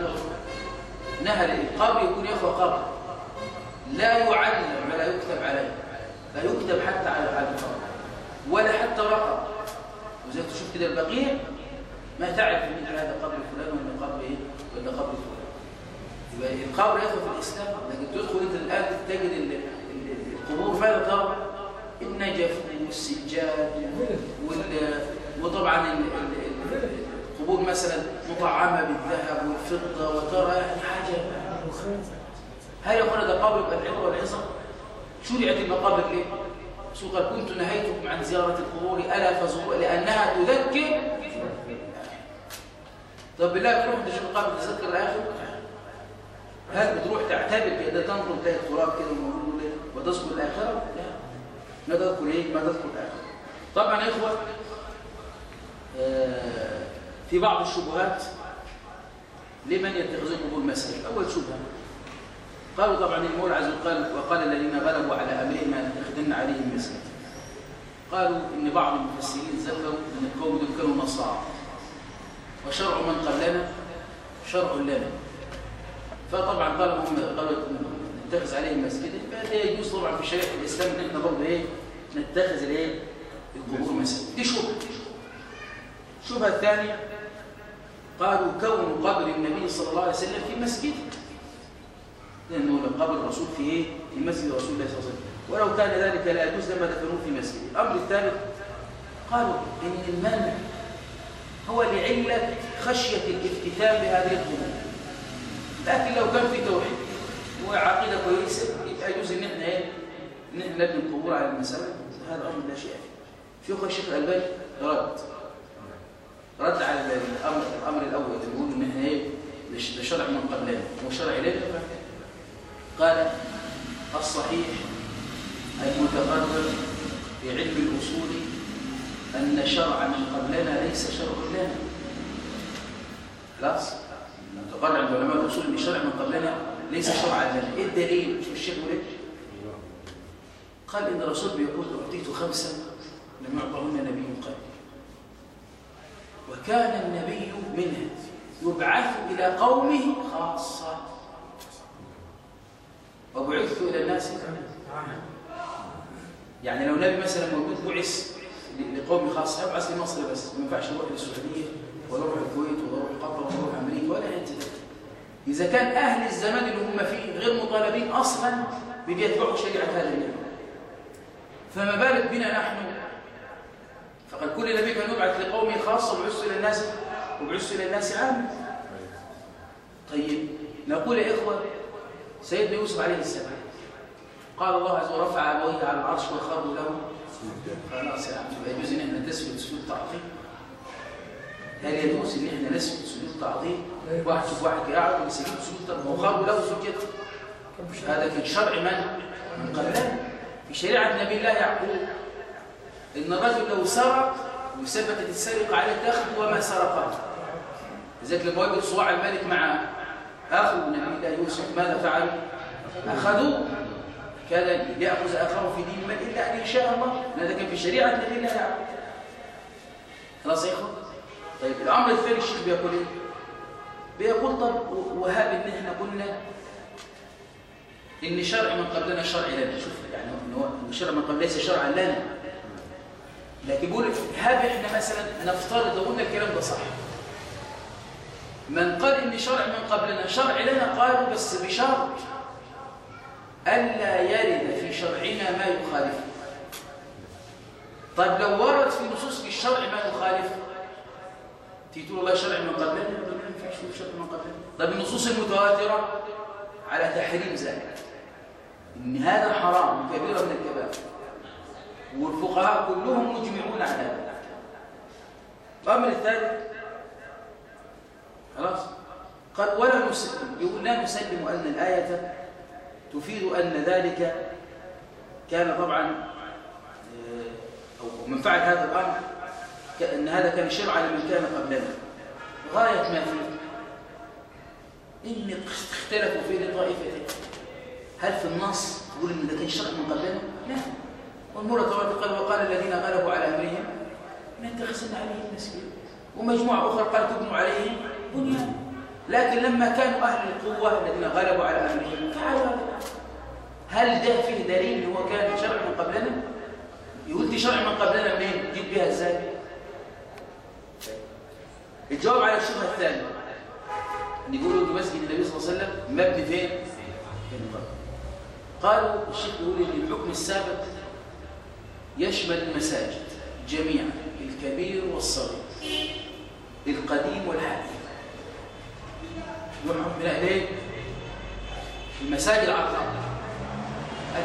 Speaker 2: نهى القبر يكون يا اخوه قبر. لا يعلم ولا يكتب عليه لا يكتب حتى على القبر ولا حتى رقم وزي تشوف كده البقيع ما تعرف إن هذا قبر فلان ولا قبر إيه؟ ولا قبر فلان يبقى القبر يدخل في الإسلام لكن تدخل أنت الآن تجد القبور ماذا ترى النجف والسجاد وطبعا القبور مثلا مطعمة بالذهب والفضة وترى يعني حاجة هل يقول هذا قبر يبقى العبره والعظه شرعت المقابر ليه؟ سوق كنت نهيتكم عن زيارة القبور ألا فزوروا لأنها تذكر. طب بالله تروح تشوف القبر تذكر الآخر هل بتروح تعتبر كده تنظر تلاقي التراب كده موجود وتذكر الآخرة؟ لا. ما تذكر إيه؟ ما تذكر الآخرة. طبعا يا إخوة آه في بعض الشبهات لمن يتخذون قبور مساجد أول شبهة قالوا طبعا المولى عز وجل وقال الذين غلبوا على امرهم ان يتخذن عليهم مسجد قالوا إن بعض المفسرين ذكروا إن القوم دول كانوا نصارى وشرع من قبلنا شرع لنا. فطبعا قالوا هم قالوا نتخذ عليهم مسجدا. فده يجوز طبعا في شريعه الإسلام إن إحنا برضه إيه نتخذ الإيه القبور مسجد دي شبهة. الشبهه الثانية قالوا كون قبر النبي صلى الله عليه وسلم في مسجد لأنه قبر الرسول في إيه؟ في مسجد رسول الله صلى الله عليه وسلم. ولو كان ذلك لا يجوز لما دفنوه في مسجد. الأمر الثالث قالوا إن المنع هو لعلة خشية الافتتان بهذه القبور لكن لو كان في توحيد وعقيدة كويسة يبقى يجوز إن إحنا إيه؟ إن إحنا نبني القبور على المساجد هذا أمر لا شيء فيه. شوف الشيخ الألباني رد. رد على الأمر الأمر الأول اللي بيقول إن إحنا إيه؟ ده شرع من قبلنا. وشرع لنا قال الصحيح المتقرر في علم الأصول أن شرع من قبلنا ليس شرع لنا. خلاص؟ المتقرر عند علماء الأصول أن شرع من قبلنا ليس شرعا. لنا إيه الدليل؟ شوف الشيخ وليه قال إن الرسول بيقول اعطيت خمسا لم يعطهن نبي قبل وكان النبي منها يبعث إلى قومه خاصة. وبعثت إلى الناس يعني لو نبي مثلا موجود بعث لقوم خاصة يبعث لمصر بس. ما ينفعش يروح للسعودية ولا يروح الكويت ولا يروح قطر ولا يروح أمريكا ولا حتة. إذا كان أهل الزمان اللي هم فيه غير مطالبين أصلا بيتبعوا شريعة هذا النبي. فما بالك بنا نحن؟ فقد كل نبي كان يبعث لقومه خاصة وبعث إلى الناس وبعث إلى الناس عامة طيب نقول يا إخوة سيدنا يوسف عليه السلام. قال الله عز وجل رفع أبويه على العرش وخروا له. خلاص يا يجوز إن إحنا نسجد سجود تعظيم. هل يجوز إن إحنا نسجد سجود تعظيم. واحد شوف واحد قاعد ويسجد سجود تعظيم وخروا له سجد هذا كان شرع من؟ من قبلنا في شريعة نبي الله يعقوب إن الرجل لو سرق وثبتت السرقة على الداخل وما سرقه. لذلك لما وجد صواع الملك مع أخو نبي الله يوسف ماذا فعل؟ أخذوه كان ليأخذ آخره في دين من إلا أن يشاء الله. هذا كان في شريعة نبي الله يعقوب خلاص يا إخوة؟ طيب الأمر الثاني الشيخ بيقول إيه؟ بيقول طب وهاب إن إحنا قلنا إن شرع من قبلنا شرع لنا. شوف يعني إن شرع من قبل ليس شرعا لنا. لكن بيقول هاب إحنا مثلا نفترض لو قلنا الكلام ده صح. من قال إن شرع من قبلنا شرع لنا قالوا بس بشرط ألا يرد في شرعنا ما يخالفه. طيب لو ورد في نصوص الشرع ما يخالفه؟ تيجي تقول الله شرع من قبلنا؟ شرع من قبلنا. طيب النصوص المتواترة على تحريم ذلك. إن هذا حرام كبيرة من الكبائر. والفقهاء كلهم مجمعون على هذا. الأمر الثالث خلاص. قال ولا نسلم. يقول لا نسلم أن الآية تفيد أن ذلك كان طبعا آه، أو من فعل هذا الأمر أن هذا كان شرعا لمن كان قبلنا. غاية ما فيه. إن اختلفوا فيه. لطائفتين هل في النص تقول إن ده كان شرع من قبلنا؟ لا. والمرة قال وقال الذين غلبوا على أمرهم نتخذن عليهم مسجد ومجموعة أخرى قال تبنوا عليهم. بنيان لكن لما كانوا أهل القوة الذين غلبوا على أمرهم فعلوا هذا هل ده فيه دليل هو كان شرع من قبلنا؟ يقول دي شرع من قبلنا منين؟ جيب بها إزاي؟ الجواب على الشبهة الثانية. نقولوا ان مسجد النبي صلى الله عليه وسلم مبني فين؟ في المقام قالوا الشيخ يقول إن الحكم السابق يشمل المساجد جميعا الكبير والصغير القديم والحديث. يحكم بناء ليه المساجد على الأرض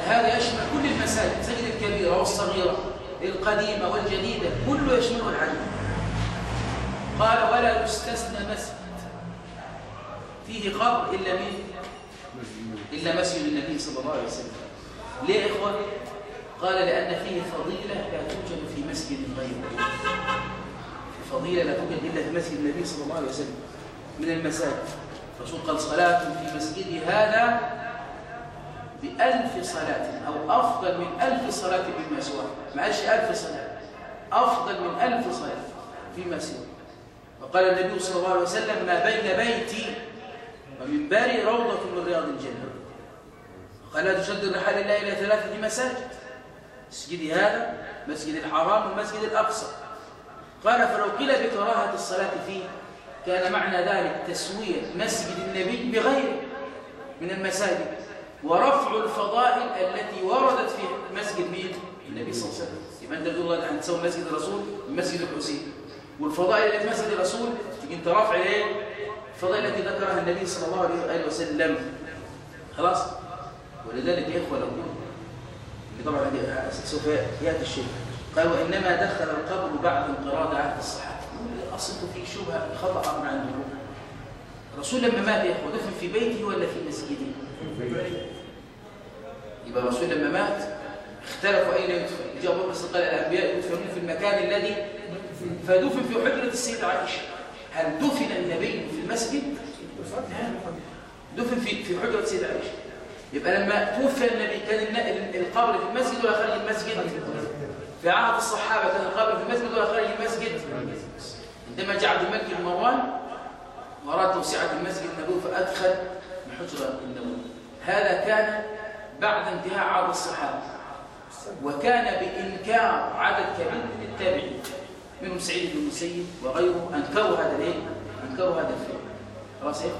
Speaker 2: هذا يشمل كل المساجد المساجد الكبيرة والصغيرة القديمة والجديدة كله يشمله الحديث قال ولا يستثنى مسجد فيه قبر إلا من إلا مسجد النبي صلى الله عليه وسلم. ليه إخوة؟ قال لأن فيه فضيلة لا توجد في مسجد غيره. فضيلة لا توجد إلا في مسجد النبي صلى الله عليه وسلم. من المساجد. الرسول قال صلاة في مسجدي هذا بألف صلاة أو أفضل من ألف صلاة بما سواه. ما قالش ألف صلاة أفضل من ألف صلاة فيما سواه. وقال النبي صلى الله عليه وسلم ما بين بيتي ومنبري روضة من رياض الجنة. قال لا تشد الرحال الله إلى ثلاثة مساجد مسجدي هذا مسجد الحرام ومسجد الأقصى. قال فلو قيل بكراهة الصلاة فيه كان معنى ذلك تسوية مسجد النبي بغيره من المساجد ورفع الفضائل التي وردت في مسجد مين؟ النبي صلى الله عليه وسلم. يبقى أنت تقول الله نحن نسوي مسجد الرسول مسجد الحسين. والفضائل اللي في مسجد الرسول تيجي أنت رافع إيه؟ الفضائل التي ذكرها النبي صلى الله عليه وسلم. خلاص؟ ولذلك يا إخوة لو طبعا سوف يأتي الشيء. قال وإنما دخل القبر بعد انقراض عهد الصحابة. اصل في شبهة خطا من عندهم الرسول لما مات يا دفن في بيته ولا في مسجده يبقى الرسول لما مات اختلفوا أين يدفن جاء أبو بكر قال الأنبياء يدفنون في المكان الذي فدفن في حجرة السيدة عائشة هل دفن النبي في المسجد؟ دفن في في حجرة السيدة عائشة يبقى لما توفي النبي كان القبر في المسجد ولا خارج المسجد؟ في عهد الصحابة كان القبر في المسجد ولا خارج المسجد؟ عندما جاء عبد الملك بن مروان وأراد توسعة المسجد النبوي فأدخل حجرة النبوي هذا كان بعد انتهاء عهد الصحابة وكان بإنكار عدد كبير من التابعين منهم سعيد بن المسيب وغيره أنكروا هذا الايه؟ أنكروا هذا الفعل. خلاص يا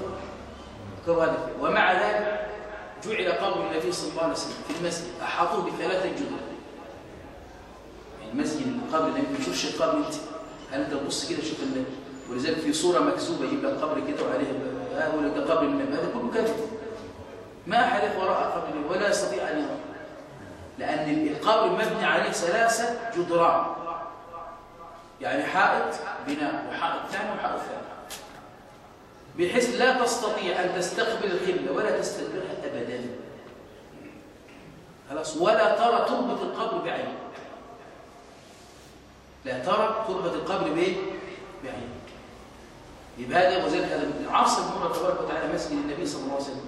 Speaker 2: أنكروا هذا الفعل. ومع ذلك جعل قبر النبي صلى الله عليه وسلم في المسجد أحاطوه بثلاثة جدر يعني المسجد القبر اللي ما تشوفش أنت تبص كده شوف ولذلك في صورة مكذوبة يبقى القبر كده وعليها هؤلاء قبر النبي هذا كله كذب. ما أحد وراء قبره ولا يستطيع أن يرى لأن القبر مبني عليه ثلاثة جدران. يعني حائط بناء وحائط ثاني وحائط ثاني بحيث لا تستطيع أن تستقبل القبلة ولا تستدبرها أبدا. خلاص ولا ترى تربة القبر بعين لا ترى تربة القبر بايه؟ بعين يبقى هذا وذلك هذا عاصم الله تبارك وتعالى مسجد النبي صلى الله عليه وسلم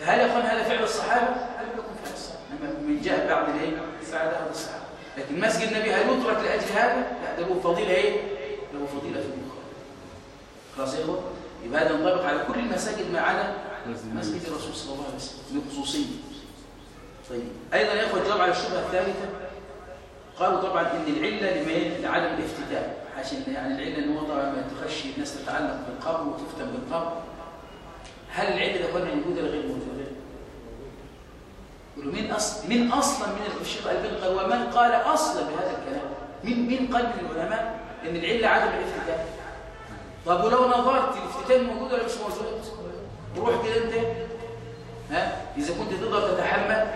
Speaker 2: فهل يقول هذا فعل الصحابة؟ هل يكون فعل الصحابة؟ من جاء بعد الإيه؟ بعد هذا الصحابة لكن مسجد النبي هل يترك لأجل هذا؟ لا ده له فضيلة إيه؟ له فضيلة في المخ خلاص يا إخوة؟ يبقى هذا ينطبق على كل المساجد ما عدا مسجد الرسول صلى الله عليه وسلم بخصوصيه طيب أيضا يا الجواب على الشبهة الثالثة قالوا طبعا إن العلة لما لعدم الافتتاح عشان يعني العلة إن هو طبعا ما تخشي الناس تتعلق بالقبر وتفتن بالقبر هل العلة ده كان موجودة ولا غير موجودة؟ يقولوا مين أصلا مين أصلا من الشيخ البين قال ومن قال أصلا بهذا الكلام؟ مين مين قال من العلماء إن العلة عدم الافتتاح؟ طب ولو نظرت الافتتان موجود ولا مش موجود؟ روح كده أنت ها إذا كنت تقدر تتحمل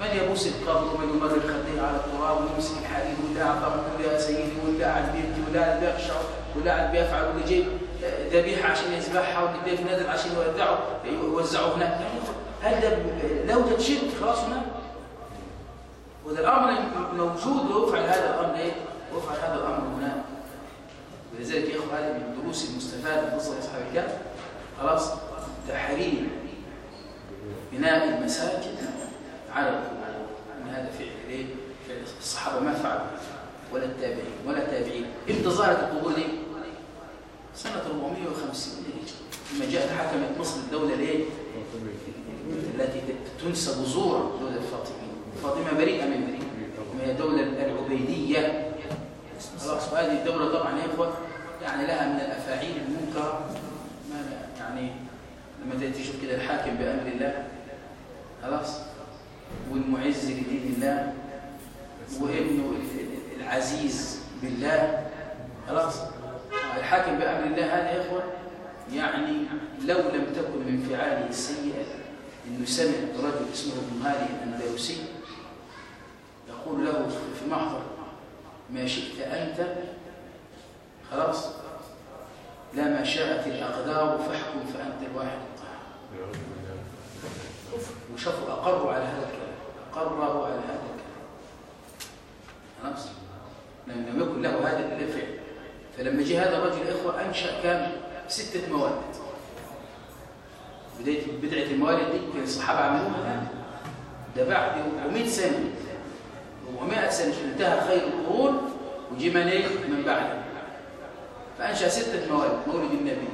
Speaker 2: من يبوس القبر ومن يمرر خديه على التراب ويمسك الحديد طبعا واللي يا سيدي واللي قاعد بيبكي واللي قاعد بيخشع واللي قاعد بيفعل واللي جايب ذبيحة عشان يذبحها جايب نادر عشان يودعه يوزعه هناك. هل ده لو شرك خلاص هناك وده الأمر موجود ويفعل هذا الأمر إيه؟ ويفعل هذا الأمر هناك ولذلك يا إخوة هذه من الدروس المستفادة من قصه اصحاب الكهف. خلاص؟ تحريم بناء المساجد. على القبور من هذا فعل إيه فعل الصحابة ما فعلوا ولا التابعين ولا التابعين. إمتى ظهرت القبور دي سنه 450 لما جاءت حكمت مصر الدولة الايه التي تنسب زورا دوله الفاطميين. فاطمة بريئة من بريئة. وهي الدولة العبيدية. خلاص وهذه الدولة طبعا يا إخوة يعني لها من الأفاعيل المنكرة. ما يعني لما تشوف كده الحاكم بأمر الله خلاص والمعز لدين الله وابنه العزيز بالله خلاص الحاكم بأمر الله هذا يا إخوة يعني لو لم تكن من فعاله السيئة إنه سمع رجل اسمه ابن هادي الأندلسي يقول له في محضر ما شئت أنت خلاص لا ما شاءت الأقدار فاحكم فأنت الواحد القهار وشافوا أقروا على هذا الكلام أقروا على هذا الكلام خلاص لم يكن له هذا الفعل فلما جاء هذا الرجل إخوة أنشأ كام ستة مواد بداية بدعة الموالد دي كان الصحابة عملوها ده بعد 400 سنة 400 سنة انتهى خير القرون وجي من إيه من بعده فأنشأ ستة موالد مولد النبي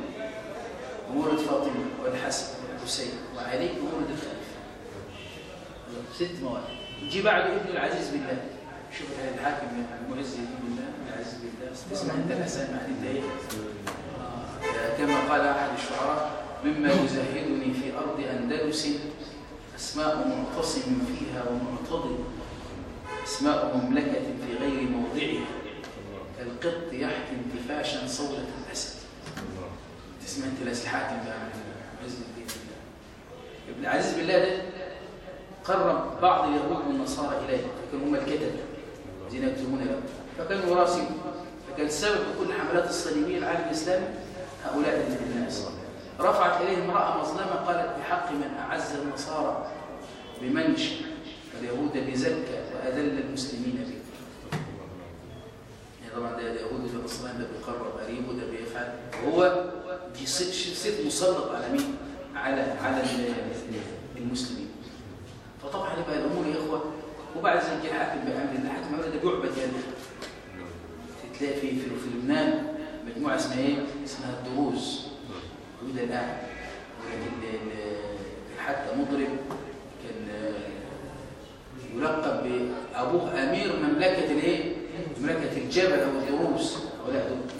Speaker 2: ومولد فاطمة والحسن والحسين وعلي ومولد الخليفة ست موالد يجي بعده ابن العزيز بالله شوف الحاكم المعز بالله العزيز بالله اسمع انت الحسن مع انت إيه كما قال احد الشعراء مما يزهدني في ارض اندلس اسماء معتصم فيها ومعتضد اسماء مملكه في غير موضعها كالقط يحكي انتفاشا صولة الاسد تسمع انت الحاكم بقى عز الدين بالله ابن العزيز بالله ده قرب بعض اليهود والنصارى إليه فكانوا هم الكتب الذين يكتبون له. فكانوا يراسلوا فكان السبب كل حملات الصليبية العالم الاسلامي هؤلاء الناس رفعت اليه امرأة مظلمة قالت بحق من أعز النصارى بمنش اليهود بزكى وأذل المسلمين به. يعني طبعا ده اليهود ده أصلا ده بيقرب قريب وده بيفعل. وهو ست مسلط على مين؟ على على المسلمين. فطبعا يبقى الأمور يا إخوة وبعد ذلك الحاكم بامر الله حاكم ده بيعبد يعني تلاقي في في لبنان مجموعة اسمها إيه؟ اسمها الدروز. موجودة الآن. ولكن حتى مضرب كان يلقب بأبوه أمير مملكة الايه؟ مملكة الجبل أو الدروز.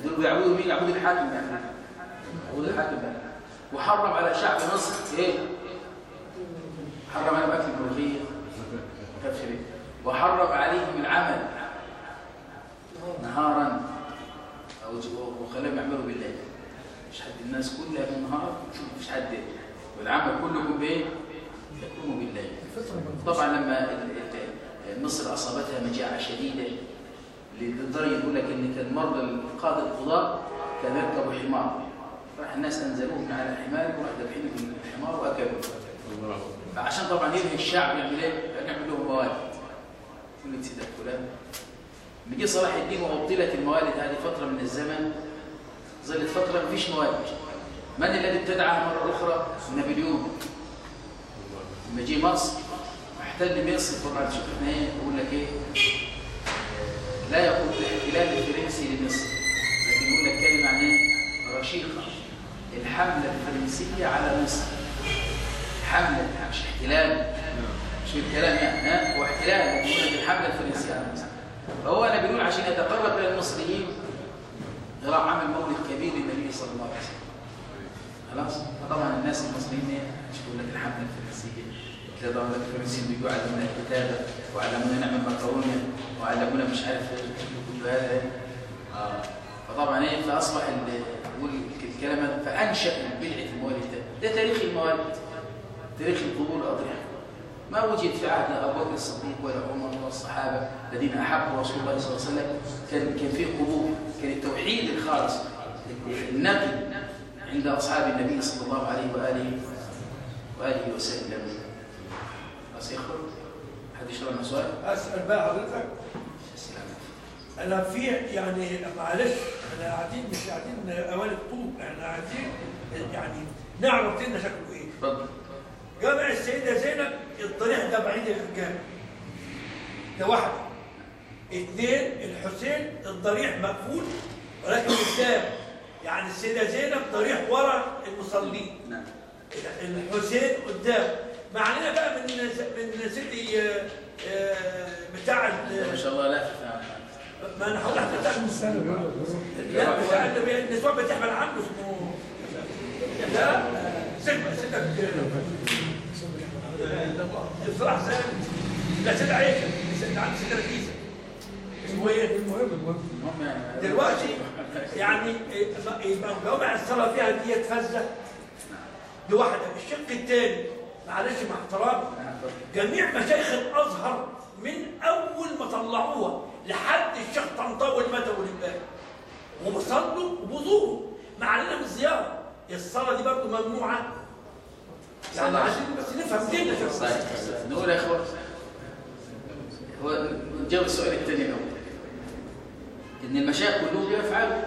Speaker 2: دول. بيعبدوا مين؟ يعبدوا الحاكم بامر يعبدوا الحاكم بامر وحرم على شعب مصر إيه؟ حرم عليهم اكل الملوخيه وحرم عليهم العمل. نهارا. وخلاهم يعملوا بالليل. مش حد الناس كلها بالنهار مش حد. والعمل كلكم بايه يقوموا بالليل. طبعا لما مصر أصابتها مجاعة شديدة. للدرجة يقول لك ان كان مره القادة القضاء كانوا يركبوا حمار. راح الناس انزلوه من على الحمار وراح ذابحين الحمار واكلوه فعشان طبعا ينهي الشعب يعمل إيه؟ يعمل لهم موالد كل فلان بيجي صلاح الدين وأبطلت الموالد هذه فترة من الزمن. ظلت فترة ما فيش مواد من الذي ابتدعها مرة أخرى؟ نابليون. لما جه مصر احتل مصر طبعا شوف إحنا إيه يقول لك إيه؟ لا يقول الاحتلال الفرنسي لمصر لكن يقول لك كلمة معناه رشيقة. الحملة الفرنسية على مصر. حملة مش احتلال. مش الكلام يعني ها؟ هو احتلال لك الحملة الفرنسية على مصر. فهو نابليون عشان يتقرب إلى المصريين راح عمل مولد كبير للنبي صلى الله عليه وسلم. خلاص؟ فطبعا الناس المصريين بيقول لك الحملة الفرنسية. تلاقي طبعا الفرنسيين بيجوا يعلمونا الكتابة وعلمونا نعمل مكرونة وعلمونا مش عارف كل هذا. آه. فطبعا إيه فأصبح يقول الكلمة فأنشأ بدعة الموالد ده ده تاريخ الموالد تاريخ القبور الأضرحة. ما وجد في عهد أبو بكر الصديق ولا عمر ولا الصحابة الذين أحبوا رسول الله صلى الله عليه وسلم. كان كان في قبور. كان التوحيد الخالص النقي عند أصحاب النبي صلى الله عليه وآله وآله وسلم. بس يخبر حد يشرح سؤال؟
Speaker 1: أسأل بقى حضرتك. أنا في يعني معلش أنا قاعدين مش قاعدين أوائل طوب إحنا قاعدين يعني نعرف ديننا شكله إيه.
Speaker 2: اتفضل.
Speaker 1: جامع السيدة زينب الضريح ده بعيد الجامع ده واحدة اثنين الحسين الضريح مقفول ولكن قدام يعني السيدة زينب ضريح ورا المصلين.
Speaker 2: نعم.
Speaker 1: الحسين قدام. معنانا بقى من من سيدي آه، آه، بتاع
Speaker 2: ما شاء الله لا
Speaker 1: ما أنا هقول لحضرتك لا بتاع اللي النسوان بتحمل عنه اسمه لا سيدك سيدك الصراحه سيد لا سيد عيشه سيد عند سيدنا كيسه اسمه إيه؟
Speaker 2: المهم يعني
Speaker 1: دلوقتي يعني يبقى جوامع الصلاه فيها ديت فزه دي الشق الثاني معلش مع احترام
Speaker 2: اتفضل.
Speaker 1: جميع مشايخ الأزهر من أول ما طلعوها. لحد الشيخ طنطاوي المدوي الباقي وبصلوا وبزوروا ما علينا بالزياره الصلاة دي برضه ممنوعة. يعني. عايزين بس نفهم
Speaker 2: صحيح نقول يا اخوان هو نجاوب السؤال الثاني الأول. إن المشايخ كلهم بيفعلوا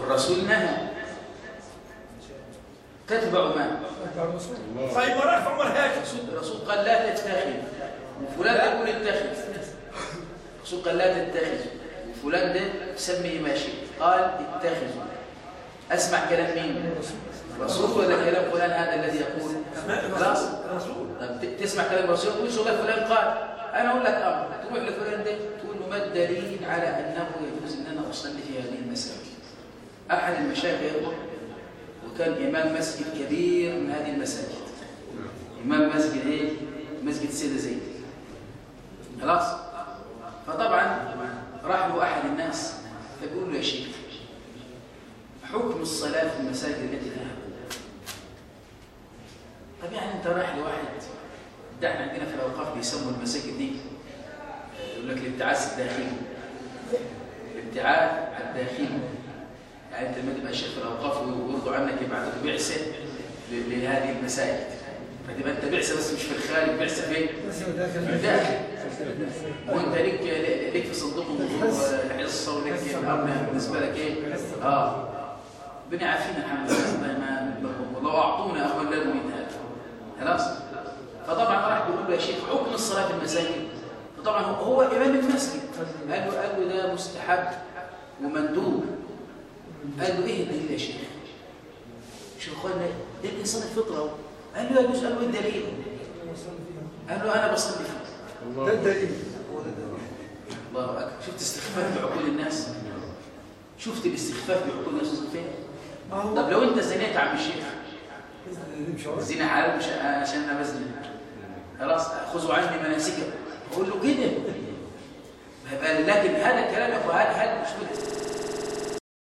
Speaker 2: والرسول نهى. تتبع ما؟
Speaker 1: طيب ما رفع
Speaker 2: الرسول الرسول قال لا تتخذ وفلان يقول اتخذ. الرسول قال لا تتخذ وفلان ده سمي ما شئت قال اتخذوا أسمع كلام مين؟ الرسول ولا كلام فلان هذا الذي يقول. خلاص تسمع كلام الرسول تقول شو فلان. قال أنا أقول لك أمر. تروح لفلان ده تقول له ما الدليل على أنه يجوز إن أنا أصلي في هذه المساجد؟ أحد المشايخ يقول وكان إمام مسجد كبير من هذه المساجد. إمام مسجد إيه؟ مسجد السيده زينب خلاص؟ فطبعا راح له أحد الناس فبيقول له يا شيخ حكم الصلاة في المساجد التي فيها قبور طب يعني أنت رايح لواحد ده إحنا عندنا في الأوقاف بيسموا المساجد دي يقول لك الابتعاث الداخلي. الابتعاث الداخلي. يعني أنت لما تبقى شيخ في الأوقاف ويرضوا عنك يبعثوك بعثة لهذه المساجد. فتبقى أنت بعثة بس مش في الخارج بعثة فين؟ في الداخل. وانت ليك ليك في صندوق الحصه وليك الامر بالنسبة لك إيه؟ آه. ربنا يعافينا الحمد لله ما والله أعطونا اول لا نريد هذا. خلاص؟ فطبعا راح بيقول له يا شيخ حكم الصلاة في المساجد. فطبعا هو امام المسجد. قال له قال له ده مستحب ومندوب. قال له إيه الدليل يا شيخ؟ شوف اخوانا ده الإنسان الفطرة قال له يجوز قال له إيه الدليل؟ قال له أنا بصلي فيه.
Speaker 1: ده الدليل
Speaker 2: الله أكبر. شفت استخفاف بعقول الناس؟ شفت الاستخفاف بعقول الناس فين؟ طب لو أنت زنيت يا عم الشيخ الزنا حلال مش عشان أنا بزني. خلاص خذوا عني مناسككم أقول له كده. ما يبقى لكن هذا الكلام يا اخو هل هل مش